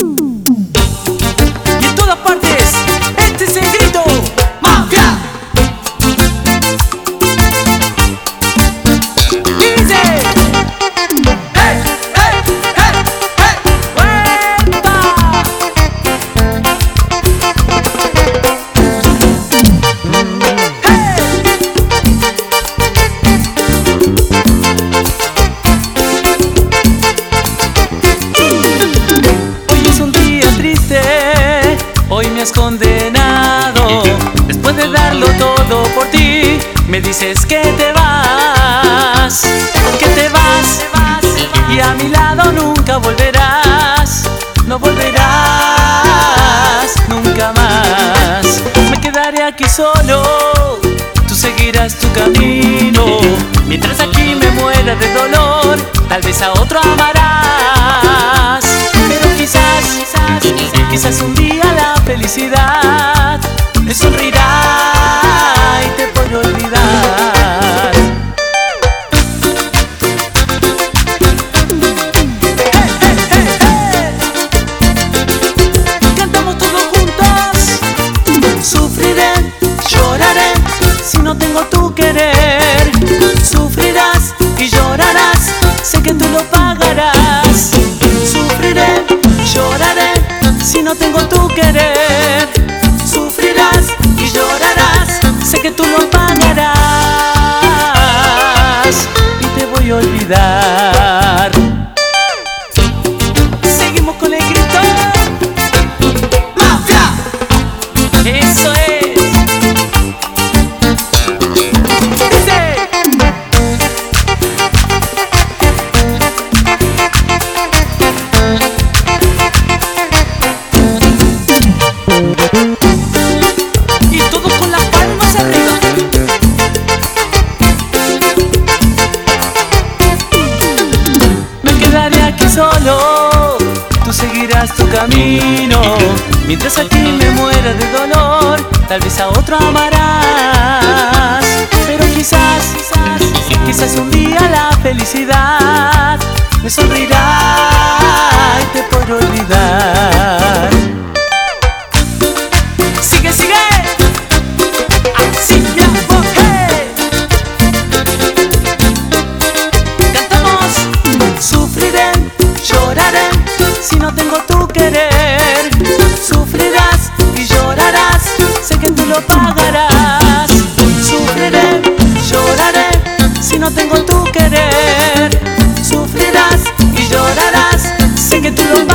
Y por ti, me dices que te vas, que te vas, y a mi lado nunca volverás, no volverás nunca más. Me quedaré aquí solo, tú seguirás tu camino, mientras aquí me muera de dolor, tal vez a otro amarás. Pero quizás, quizás un día la felicidad no tengo tu querer. Solo, tú seguirás tu camino. Mientras aquí me muera de dolor, tal vez a otro amarás. Pero quizás, quizás, quizás un día la felicidad si no tengo tu querer. Sufrirás y llorarás, sé que tú lo pagarás. Sufriré, lloraré, si no tengo tu querer. Sufrirás y llorarás, sé que tú lo pagarás.